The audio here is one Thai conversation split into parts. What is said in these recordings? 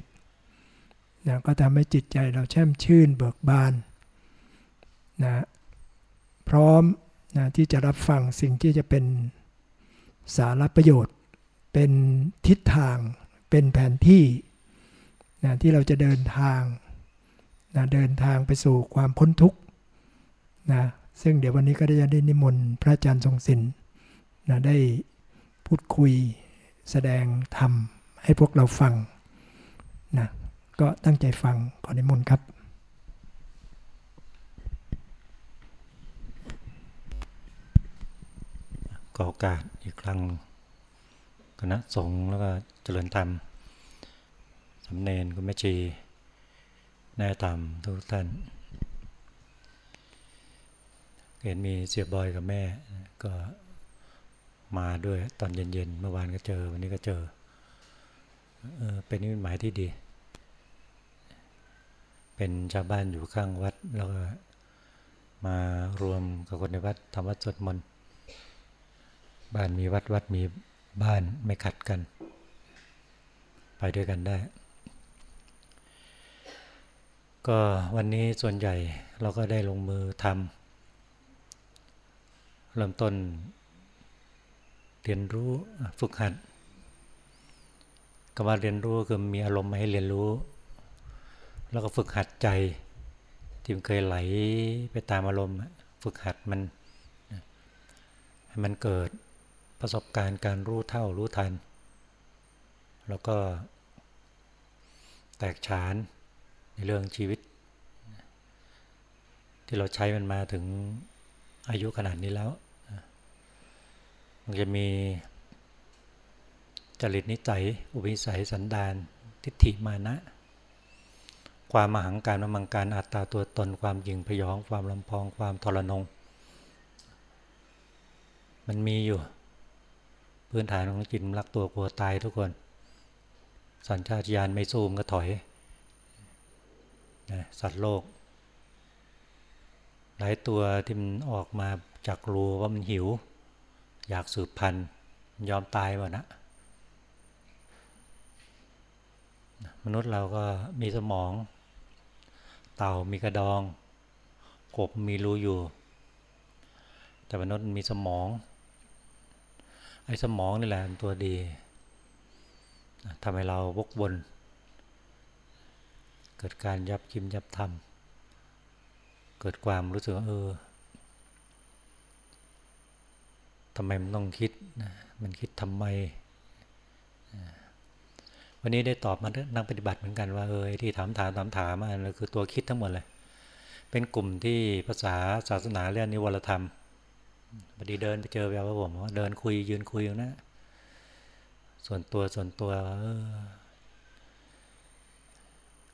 ษนะก็ทำให้จิตใจเราแช่มชื่นเบิกบานนะพร้อมนะที่จะรับฟังสิ่งที่จะเป็นสาระประโยชน์ เป็นทิศทาง เป็นแผนที่นะที่เราจะเดินทางนะเดินทางไปสู่ความพ้นทุกข์นะซึ่งเดี๋ยววันนี้ก็ได้ได้นิมนต์พระอาจารย์ทรงศิลป์นะได้พูดคุยแสดงธรรมให้พวกเราฟัง นะก็ตั้งใจฟังขอนิมนครับก็โอกาสอีกครั้งคณะสงฆ์แล้วก็เจริญธรรมสำเนนคุณแม่ชีแน่ธรรมทุกท่าน เห็นมีเสียบอยกับแม่ก็มาด้วยตอนเย็นๆ เมื่อวานก็เจอ วันนี้ก็เจอเออเป็นนิมิตหมายที่ดี เป็นชาวบ้านอยู่ข้างวัดแล้วก็มารวมกับคนในวัดทำวัดสวดมนต์บ้านมีวัดวัดมีบ้านไม่ขัดกัน ไปด้วยกันได้ ก็วันนี้ส่วนใหญ่เราก็ได้ลงมือทำเริ่มต้นเรียนรู้ฝึกหัดคำว่าเรียนรู้คือมีอารมณ์มาให้เรียนรู้ แล้วก็ฝึกหัดใจ ที่มันเคยไหลไปตามอารมณ์ฝึกหัดมันให้มันเกิดประสบการณ์การรู้เท่ารู้ทัน แล้วก็แตกฉานในเรื่องชีวิต ที่เราใช้มันมาถึงอายุขนาดนี้แล้ว มันจะมีจริตนิสัย อุปนิสัยสันดานทิฏฐิมานะ ความมหังการมังการอัตตาตัวตนความยิงพยอง ความลำพองความทรนง มันมีอยู่ พื้นฐานของจิตรักตัวกลัวตายทุกคน สัญชาตญาณไม่สู้มก็ถอยนะสัตว์โลก หลายตัวที่มันออกมาจากรูว่ามันหิว อยากสืบพันธุ์ยอมตายหมดนะมนุษย์เราก็มีสมอง เต่ามีกระดอง กบมีรูอยู่ แต่มนุษย์มีสมอง ไอ้สมองนี่แหละตัวดีทำให้เราวกวนเกิดการยับคิมยับทำเกิดความรู้สึกเออทำไมมันต้องคิด มันคิดทำไม วันนี้ได้ตอบมานักปฏิบัติเหมือนกันว่าเออที่ถามถามถามถามมาคือตัวคิดทั้งหมดเลย เป็นกลุ่มที่ภาษาศาสนาเรียกนิวรธรรมพอดีเดินไปเจอแววผมว่าเดินคุยยืนคุยอยู่นะ ส่วนตัวส่วนตัว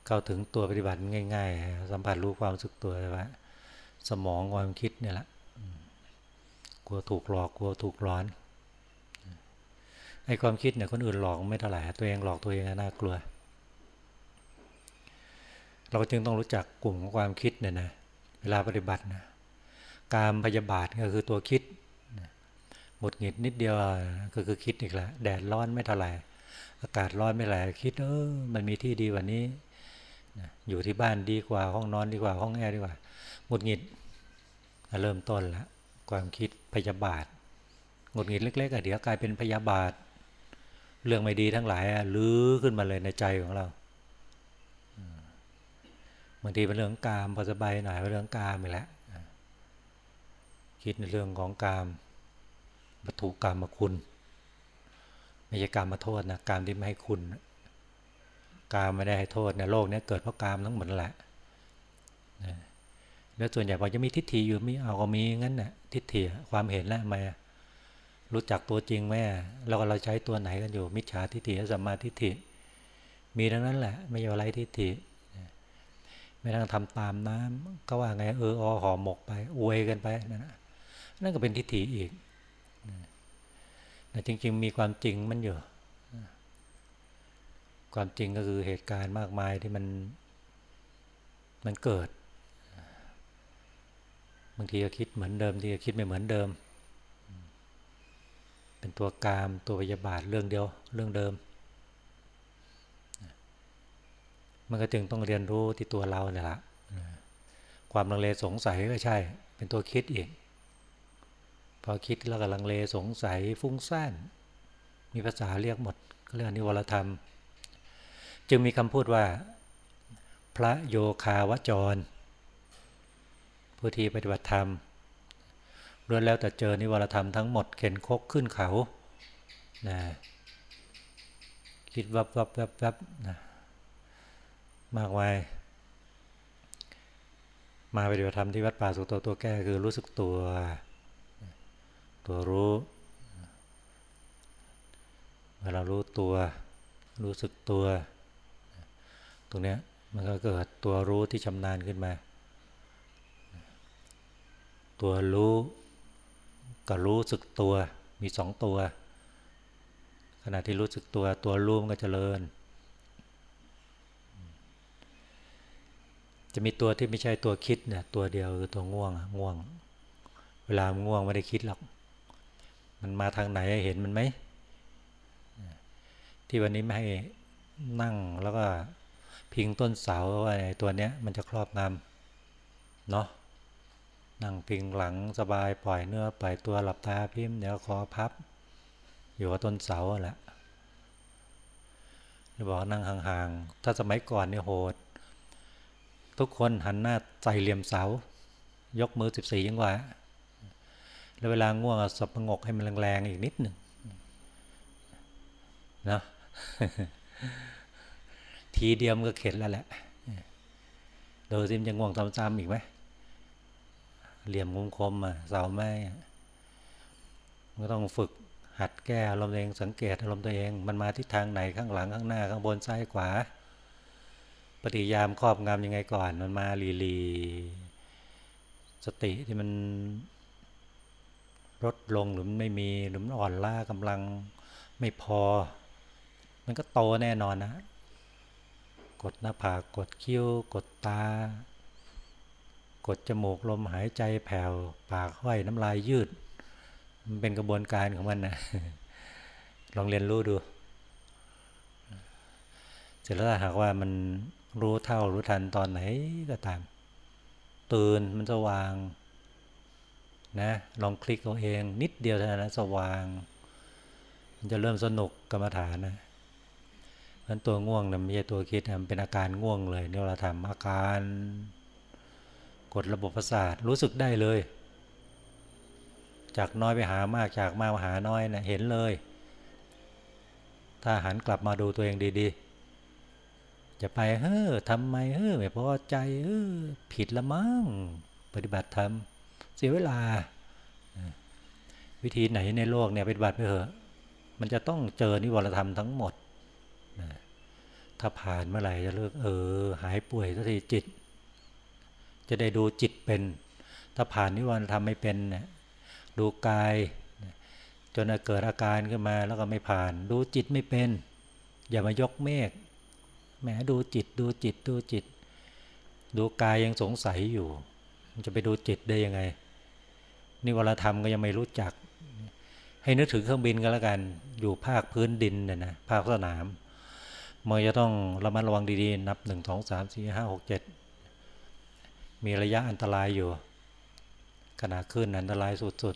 เข้าถึงตัวปฏิบัติง่าย ๆ สัมผัสรู้ความสึกตัวเลยว่าสมองความคิดเนี่ยแหละกลัวถูกหลอกกลัวถูกร้อน ไอ้ความคิดเนี่ยคนอื่นหลอกไม่เท่าไหร่ตัวเองหลอกตัวเองน่ากลัว เราจึงต้องรู้จักกลุ่มของความคิดเนี่ยนะเวลาปฏิบัตินะการพยาบาทก็คือตัวคิดหมดหงิดนิดเดียวก็คือคิดอีกแล้วแดดร้อนไม่เท่าไหร่อากาศร้อนไม่ไหลคิดเออมันมีที่ดีกว่านี้อยู่ที่บ้านดีกว่าห้องนอนดีกว่าห้องแอร์ดีกว่าหมดหงิดเริ่มต้นแล้วความคิดพยาบาทหมดหงิดเล็กๆเดี๋ยวกลายเป็นพยาบาท เรื่องไม่ดีทั้งหลายลื้อขึ้นมาเลยในใจของเราบางทีเป็นเรื่องกามพอสบายหน่อยเป็นเรื่องกามไปแล้วคิดในเรื่องของกามวัตถุกรรมคุณ ไม่ใช่กรรมมาโทษนะกรรมที่ไม่ให้คุณกรรมไม่ได้ให้โทษในโลกนี้เกิดเพราะกรรมทั้งหมดแหละแล้วส่วนใหญ่พอจะมีทิฏฐิอยู่มีเอาก็มีงั้นน่ะทิฏฐิความเห็นแล้วมา รู้จักตัวจริงไหมเราก็เราใช้ตัวไหนกันอยู่ มิจฉาทิฏฐิสัมมาทิฏฐิ มีทั้งนั้นแหละ ไม่ใช่อะไรทิฏฐิไม่ต้องทำตามน้ำก็ว่าไงเอออห่อหมกไปอวยกันไปนั่นนั่นก็เป็นทิฏฐิอีกแต่จริง ๆ มีความจริงมันอยู่ ความจริงก็คือเหตุการณ์มากมายที่มันมันเกิด บางทีก็คิดเหมือนเดิมทีก็คิดไม่เหมือนเดิม เป็นตัวกามตัวพยาบาทเรื่องเดียวเรื่องเดิม มันก็จึงต้องเรียนรู้ที่ตัวเราเนี่ยละความลังเลสงสัยก็ใช่ เป็นตัวคิดอีก พอคิดแล้วก็ลังเลสงสัยฟุ้งซ่านมีภาษาเรียกหมดก็เรียกนิวรธรรม จึงมีคำพูดว่า พระโยคาวจร ผู้ที่ปฏิบัติธรรม ล้วนแล้วแต่เจอนิวรธรรมทั้งหมดเข็นคกขึ้นเขานะคิดวับวับวับวับนะมากมายมาปฏิบัติธรรมที่วัดป่าสุตโตตัวแก้คือรู้สึกตัว ตัวรู้เวลารู้ตัว รู้สึกตัว ตรงนี้มันก็เกิดตัวรู้ที่ชำนาญขึ้นมา ตัวรู้ กับรู้สึกตัวมีสองตัว ขณะที่รู้สึกตัวตัวรู้มันก็เจริญ จะมีตัวที่ไม่ใช่ตัวคิดเนี่ยตัวเดียวคือตัวง่วงง่วง เวลาง่วงไม่ได้คิดหรอก มันมาทางไหนเห็นมันไหมที่วันนี้ไม่ให้นั่งแล้วก็พิงต้นเสาว่าไอ้ตัวเนี้ยมันจะครอบงำเนาะ นั่งพิงหลังสบายปล่อยเนื้อปล่อยตัวหลับตาพิมพ์เดี๋ยวคอพับ อยู่กับต้นเสาแหละจะบอกนั่งห่างๆ ถ้าสมัยก่อนเนี่ยโหด ทุกคนหันหน้าใส่เหลี่ยมเสา ยกมือสิบสี่ยังกว่าแล้วเวลาง่วงสับงกให้มันแรงๆอีกนิดหนึ่งนะทีเดียวมันก็เข็ดแล้วแหละโดยซิมจะง่วงซ้ำๆอีกไหม เหลี่ยมคมๆอะเสาไม้ก็ต้องฝึกหัดแก้อารมณ์ตัวเองสังเกตอารมณ์ตัวเอง มันมาทิศทางไหนข้างหลังข้างหน้าข้างบนซ้ายขวา ปฏิยามครอบงำยังไงก่อน มันมาลีลีสติที่มันลดลงหรือไม่มีหรือมันอ่อนล้ากำลังไม่พอ มันก็โตแน่นอนนะ กดหน้าผากกดคิ้ว กดตา กดจมูกลมหายใจแผ่วปากห้อยน้ำลายยืด มันเป็นกระบวนการของมันนะลองเรียนรู้ดู เสร็จแล้วหากว่ามันรู้เท่ารู้ทันตอนไหนก็ตาม ตื่นมันสว่างนะลองคลิกเอาเองนิดเดียวเท่านั้นสว่าง มันจะเริ่มสนุกกรรมฐานนะมันตัวง่วงนะไม่ใช่ตัวคิดมันเป็นอาการง่วงเลยเนี่ยเราทำอาการ กดระบบประสาทรู้สึกได้เลย จากน้อยไปหามากจากมากมาหาน้อยนะเห็นเลย ถ้าหันกลับมาดูตัวเองดีๆ จะไปเฮ้อทำไมเฮ้อไม่พอใจเออผิดละมั้งปฏิบัติธรรมเสียเวลา วิธีไหนในโลกเนี่ยปฏิบัติไปเถอะมันจะต้องเจอนิวรธรรมทั้งหมด ถ้าผ่านเมื่อไหร่จะเลิกเออ หายป่วยสักทีจิต จะได้ดูจิตเป็น ถ้าผ่านนิวรณ์ทำไม่เป็นเนี่ยดูกาย จนเกิดอาการขึ้นมาแล้วก็ไม่ผ่าน ดูจิตไม่เป็น อย่ามายกเมฆแหมดูจิตดูจิตดูจิต ดูกายยังสงสัยอยู่ จะไปดูจิตได้ยังไง นิวรธรรมก็ยังไม่รู้จัก ให้นึกถึงเครื่องบินก็แล้วกัน อยู่ภาคพื้นดินเนี่ยนะภาคสนามมันจะต้องระมัดระวังดีๆ นับหนึ่งสองสามสี่ห้าหกเจ็ด มีระยะอันตรายอยู่ ขณะขึ้นอันตรายสุด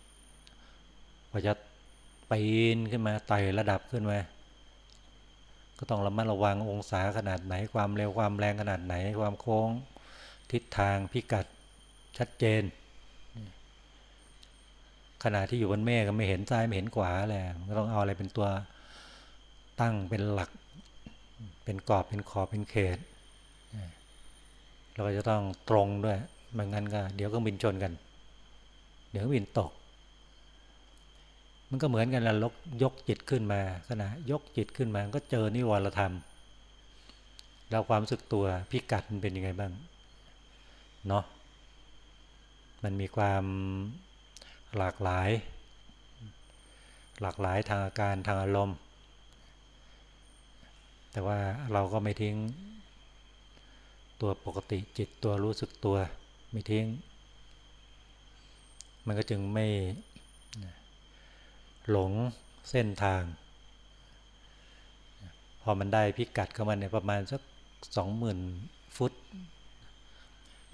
ๆพอจะปีนขึ้นมาไต่ระดับขึ้นมาก็ต้องระมัดระวังองศาขนาดไหนความเร็วความแรงขนาดไหน ความโค้งทิศทางพิกัดชัดเจน ขณะที่อยู่บนเมฆก็ไม่เห็นซ้ายไม่เห็นขวาแหละก็ต้องเอาอะไรเป็นตัวตั้งเป็นหลัก เป็นกรอบเป็นขอบเป็นเขต เราก็จะต้องตรงด้วยไม่งั้นก็เดี๋ยวก็บินชนกัน เดี๋ยวบินตก มันก็เหมือนกันละลกยกจิตขึ้นมาขณะยกจิตขึ้นมาก็เจอนิวรธรรม เราความสึกตัวพิกัดมันเป็นยังไงบ้างเนาะมันมีความหลากหลาย หลากหลายทางอาการทางอารมณ์ แต่ว่าเราก็ไม่ทิ้ง ตัวปกติจิตตัวรู้สึกตัวไม่ทิ้ง มันก็จึงไม่หลงเส้นทาง พอมันได้พิกัดเข้ามาในประมาณสักสองหมื่นฟุต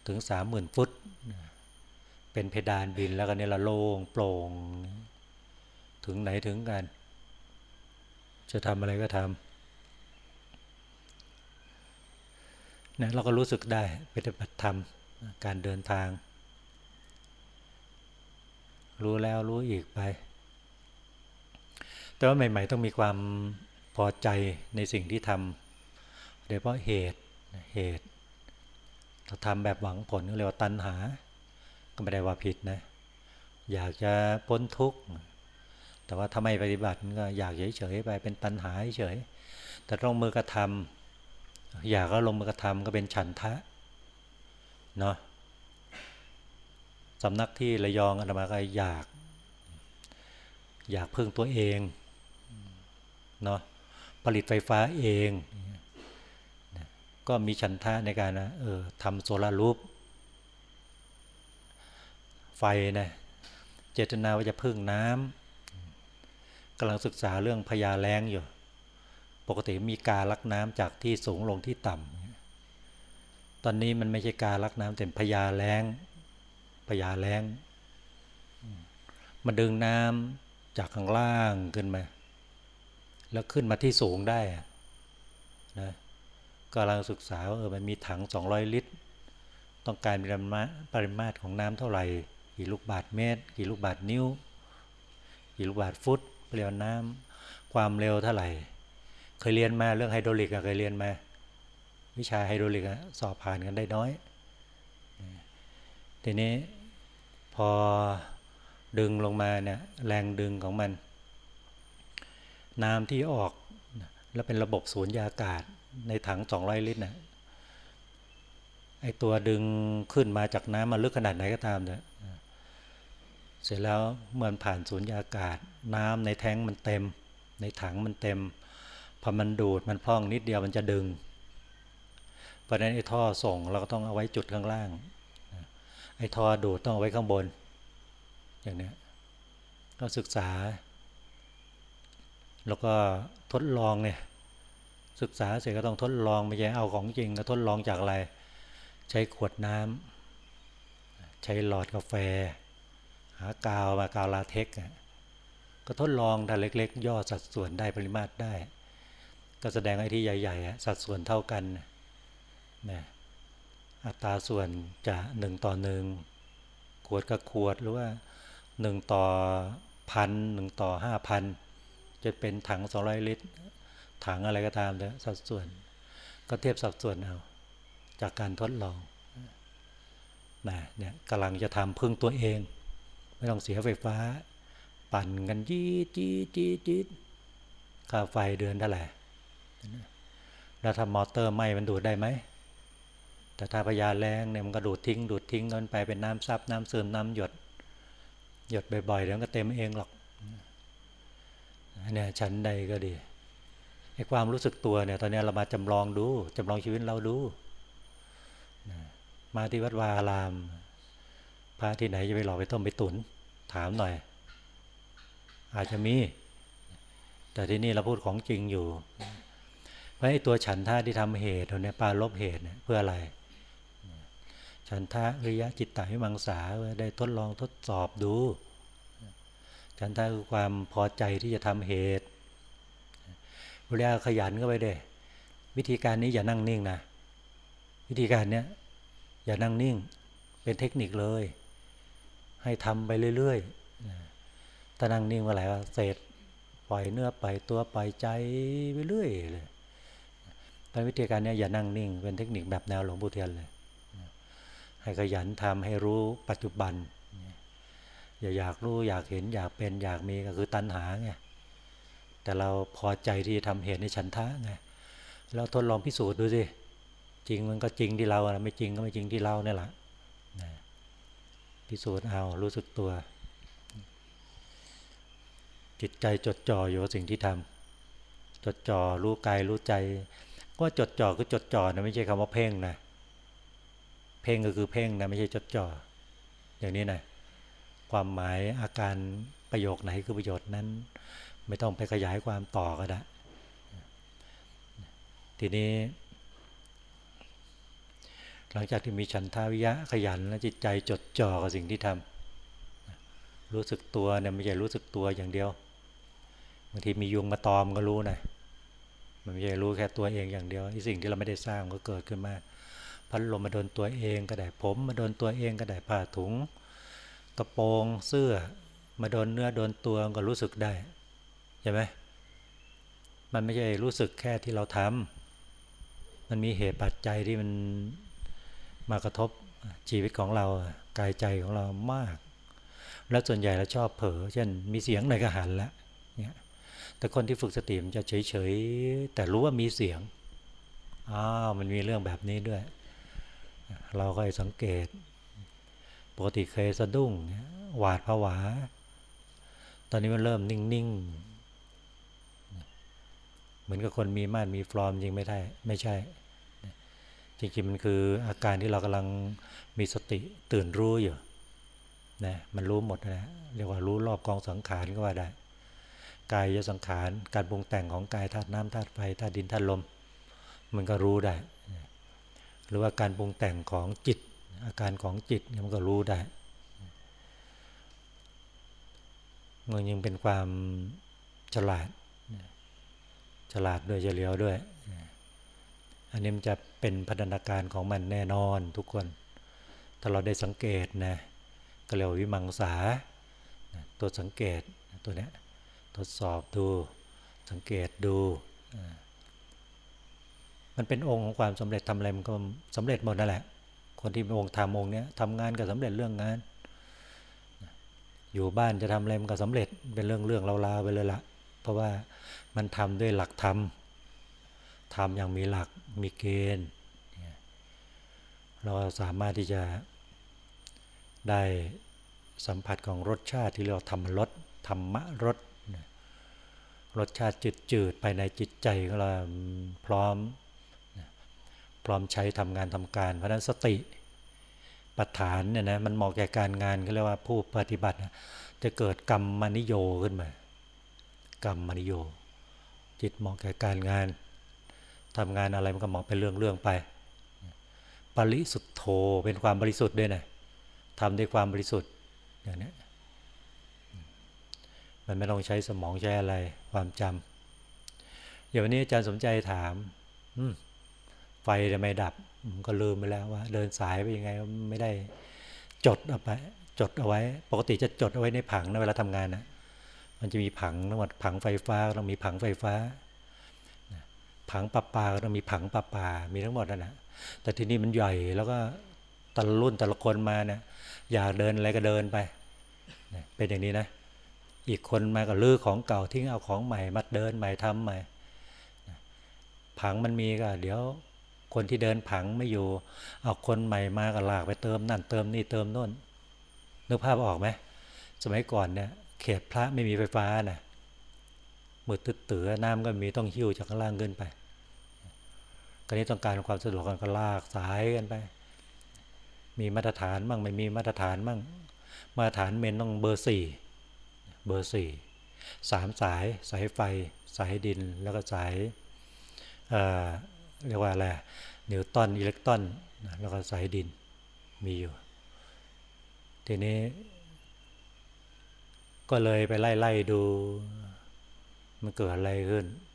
ถึงสามหมื่นฟุต เป็นเพดานบินแล้วก็เนี่ยละโล่งโปร่ง ถึงไหนถึงกัน จะทำอะไรก็ทำ นะเราก็รู้สึกได้ปฏิบัติธรรมการเดินทาง รู้แล้วรู้อีกไป แต่ว่าใหม่ ๆ ต้องมีความพอใจในสิ่งที่ทำโดยเฉพาะเหตุเหตุเราทำแบบหวังผลก็เรียกว่าตัณหา ก็ไม่ได้ว่าผิดนะ อยากจะพ้นทุกข์แต่ว่าถ้าไม่ปฏิบัติก็อยากเฉยๆไปเป็นตัณหาเฉยแต่ต้องมือกระทำ อยากก็ลงมือกระทำก็เป็นฉันทะเนาะสำนักที่ระยองอาตมาก็อยาก อยากพึ่งตัวเองเนาะผลิตไฟฟ้าเองก็มีฉันทะในการนะเออทำโซลารูป ไฟนะเจตนาว่าจะพึ่งน้ำกำลังศึกษาเรื่องพญาแรงอยู่ ปกติมีการลักน้ำจากที่สูงลงที่ต่ำตอนนี้มันไม่ใช่การลักน้ำแต่พญาแรงพญาแรงมาดึงน้ำจากข้างล่างขึ้นมา แล้วขึ้นมาที่สูงได้นะกำลังศึกษาว่าเออมันมีถัง 200 ลิตร ต้องการปริมาณปริมาตรของน้ำเท่าไหร่กี่ลูกบาทเมตร กี่ลูกบาทนิ้วกี่ลูกบาทฟุตเปรียวน้ำความเร็วเท่าไหร่ เคยเรียนมาเรื่องไฮโดรลิกเคยเรียนมา วิชาไฮโดรลิกสอบผ่านกันได้น้อย ทีนี้พอดึงลงมาเนี่ยแรงดึงของมัน น้ำที่ออกแล้วเป็นระบบสูญยากาศในถัง 200 ลิตรนะไอตัวดึงขึ้นมาจากน้ำมาลึกขนาดไหนก็ตามเนี่ยเสร็จแล้วเมื่อผ่านสูญยากาศ น้ำในแท้งมันเต็ม ในถังมันเต็ม พอมันดูดมันพองนิดเดียวมันจะดึง เพราะนั้นไอ้ท่อส่งเราก็ต้องเอาไว้จุดข้างล่าง ไอ้ท่อดูดต้องเอาไว้ข้างบน อย่างนี้ก็ศึกษา แล้วก็ทดลองเนี่ย ศึกษาเสร็จก็ต้องทดลองไม่ใช่เอาของจริงก็ทดลองจากอะไร ใช้ขวดน้ำใช้หลอดกาแฟ หากาวมากาวลาเทคก็ทดลองแต่เล็ก ๆ ย่อสัดส่วนได้ปริมาตรได้ ก็แสดงไอ้ที่ใหญ่ๆสัดส่วนเท่ากันนะอัตราส่วนจะหนึ่งต่อหนึ่งขวดกับขวดหรือว่าหนึ่งต่อพันหนึ่งต่อห้าพันจะเป็นถัง200ลิตร ถังอะไรก็ตามเลยสัดส่วน ก็เทียบสัดส่วนเอา จากการทดลองนะเนี่ยกำลังจะทำพึ่งตัวเอง ไม่ต้องเสียไฟฟ้า ปั่นกันจี้จี้จี้จี้ค่าไฟเดือนเท่าไหร่ แล้วถ้ามอเตอร์ไหม้มันดูดได้ไหม แต่ถ้าพยาแรงเนี่ยมันก็ดูดทิ้ง ดูดทิ้งกันไปเป็นน้ำซับน้ำซึมน้ำหยด หยดบ่อยๆเดี๋ยวก็เต็มเองหรอกเนี่ยชั้นใดก็ดีไอ้ความรู้สึกตัวเนี่ยตอนนี้เรามาจำลองดูจำลองชีวิตเราดูมาที่วัดวาอารามพระที่ไหนจะไปหลอกไปต้มไปตุน ถามหน่อย อาจจะมี แต่ที่นี่เราพูดของจริงอยู่ ราะไอ้ตัวฉันท่าที่ทำเหตุเนี่ยปาลบเหตุเนี่ยเพื่ออะไร ฉันท่าริยะจิตตาวิมังสาได้ทดลองทดสอบดู ฉันทะคือความพอใจที่จะทำเหตุเวลาขยันก็ไปเด้วิธีการนี้อย่านั่งนิ่งนะ วิธีการเนี้ยอย่านั่งนิ่ง เป็นเทคนิคเลย ให้ทำไปเรื่อยๆถ้านั่งนิ่งเมื่อไหร่เสร็จปล่อยเนื้อปล่อยตัวปล่อยใจไปเรื่อย เลยเป็นวิธีการนี้อย่านั่งนิ่ง เป็นเทคนิคแบบแนวหลวงปู่เทียนเลย ให้ขยันทำให้รู้ปัจจุบัน อย่าอยากรู้อยากเห็นอยากเป็นอยากมีก็คือตัณหาไง แต่เราพอใจที่จะทำเหตุในฉันทะไง เราทดลองพิสูจน์ดูสิ จริงมันก็จริงที่เราไม่จริงก็ไม่จริงที่เราเนี่ยแหละพิสูจน์เอารู้สึกตัว จิตใจจดจ่ออยู่กับสิ่งที่ทำจดจ่อรู้กายรู้ใจ ก็จดจ่อคือจดจ่อนะไม่ใช่คำว่าเพ่งนะเพ่งก็คือเพ่งนะไม่ใช่จดจ่ออย่างนี้นะความหมายอาการประโยคไหนคือประโยชน์นั้น ไม่ต้องไปขยายความต่อก็ได้ทีนี้ หลังจากที่มีฉันทาวิยะขยันและจิตใจจดจ่อกับสิ่งที่ทำรู้สึกตัวเนี่ยไม่ใช่รู้สึกตัวอย่างเดียวบางทีมียุงมาตอมก็รู้นะ มันไม่ใช่รู้แค่ตัวเองอย่างเดียวไอ้สิ่งที่เราไม่ได้สร้างก็เกิดขึ้นมาพัดลมมาโดนตัวเองก็ได้ผม มาโดนตัวเองก็ได้ผ้าถุง กระโปรงเสื้อ มาโดนเนื้อโดนตัวก็รู้สึกได้ใช่ไหมมันไม่ใช่รู้สึกแค่ที่เราทำมันมีเหตุปัจจัยที่มันมากระทบชีวิตของเรากายใจของเรามาก แล้วส่วนใหญ่เราชอบเผลอเช่นมีเสียงหน่อยก็หันละเนี่ย แต่คนที่ฝึกสติมันจะเฉยๆ แต่รู้ว่ามีเสียง อ้าว มันมีเรื่องแบบนี้ด้วย เราก็สังเกต ปกติเคยสะดุ้ง หวาดผวา ตอนนี้มันเริ่มนิ่งๆ เหมือนกับคนมีม่านมีฟลอมจริงไม่ได้ ไม่ใช่ จริงๆ มันคืออาการที่เรากำลังมีสติตื่นรู้อยู่นะมันรู้หมดนะ เรียกว่ารู้รอบกองสังขารก็ว่าได้ กายสังขารการปรุงแต่งของกายธาตุน้ำธาตุไฟธาตุดินธาตุลม มันก็รู้ได้ หรือว่าการปรุงแต่งของจิต อาการของจิตมันก็รู้ได้มันยังเป็นความฉลาด ฉลาดด้วยเฉลียวด้วย อันนี้มันจะเป็นพัฒนาการของมันแน่นอนทุกคน ถ้าเราได้สังเกตนะก็เรียกวิมังสา ตัวสังเกตตัวนี้ ทดสอบดู สังเกตดู มันเป็นองค์ของความสำเร็จทำอะไรมันก็สำเร็จหมดนั่นแหละ คนที่เป็นองค์ทำองค์นี้ทำงานก็สำเร็จเรื่องงาน อยู่บ้านจะทำอะไรมันก็สำเร็จเป็นเรื่องเรื่องราวๆไปเลยละเพราะว่ามันทำด้วยหลักธรรมทำอย่างมีหลักมีเกณฑ์เราสามารถที่จะได้สัมผัสของรสชาติที่เรียกว่าธรรมรสธรรมรส รสชาติจืดๆภายในจิตใจของเราพร้อม พร้อมใช้ทำงานทำการ เพราะนั้นสติปัฏฐานเนี่ยนะมันเหมาะแก่การงานก็เรียกว่าผู้ปฏิบัติ จะเกิดกรรมมนิโยขึ้นมากรรมมนิโย จิตเหมาะแก่การงานทำงานอะไรมันก็เหมาะเป็นเรื่องๆไป ปริสุทธโธเป็นความบริสุทธิ์ด้วยนะทำด้วยความบริสุทธิ์อย่างนี้ มันไม่ต้องใช้สมองใช้อะไรความจำอย่างวันนี้อาจารย์สมใจถามไฟทำไมดับก็ลืมไปแล้วว่า เดินสายไปยังไงไม่ได้จดเอาไปจดเอาไว้ ปกติจะจดเอาไว้ในผังนะเวลาทำงานนะมันจะมีผังทั้งหมดผังไฟฟ้าต้องมีผังไฟฟ้า ผังปลาปาก็ต้องมีผังปลาปามีทั้งหมดนะนะแต่ที่นี่มันใหญ่แล้วก็แต่ละรุ่นแต่ละคนมาเนี่ยอยากเดินอะไรก็เดินไปเป็นอย่างนี้นะ อีกคนมาก็ลื้อของเก่าทิ้งเอาของใหม่มาเดินใหม่ทำใหม่ ผังมันมีก็ เดี๋ยวคนที่เดินผังไม่อยู่ เอาคนใหม่มาก็ลากไปเติมนั่นเติมนี่เติมโน่นนึกภาพออกไหมสมัยก่อนเนี่ยเขตพระไม่มีไฟฟ้านะมืดตึ๊ดเตือน้ำก็มีต้องหิ้วจากข้างล่างขึ้นไปกรณีต้องการความสะดวกกันก็ลากสายกันไป มีมาตรฐานบ้างไม่มีมาตรฐานบ้างมาตรฐานเมนต้องเบอร์สี่ เบอร์สี่สามสาย สายไฟ สายดิน แล้วก็สายเเรียกว่าอะไรนิวตันอิเล็กตรอนแล้วก็สายดินมีอยู่ ทีนี้ ก็เลยไปไล่ไล่ดู มันเกิดอะไรขึ้น